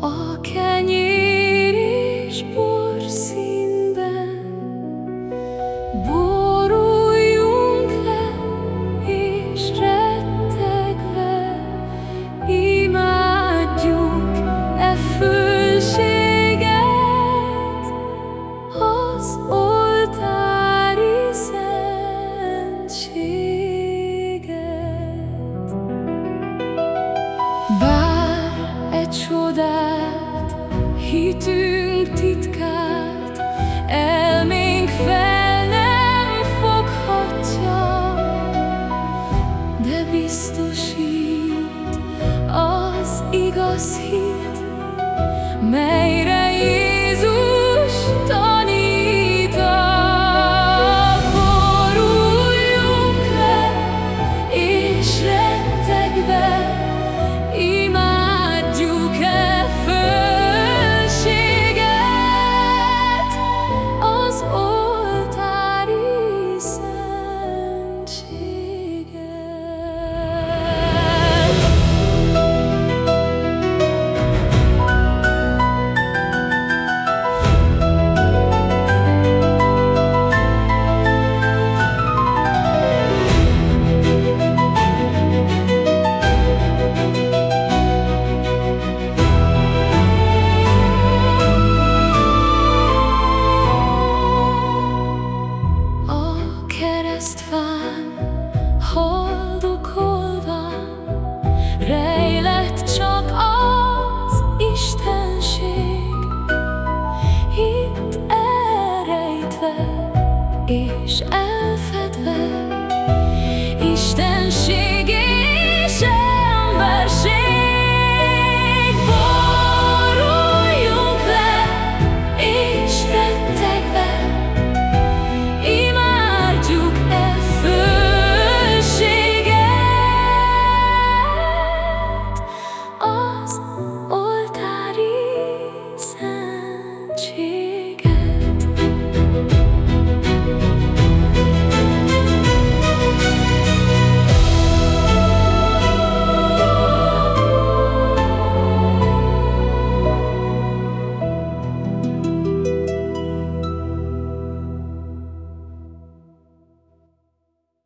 A kenyér és bor színben Boruljunk le és rettegve Imádjuk e fölséget Az oltári szentséget. Bár e csodát, hitünk titkát, elménk fel nem foghatja, de biztosít az igaz hit, mely és elfedve Istenségét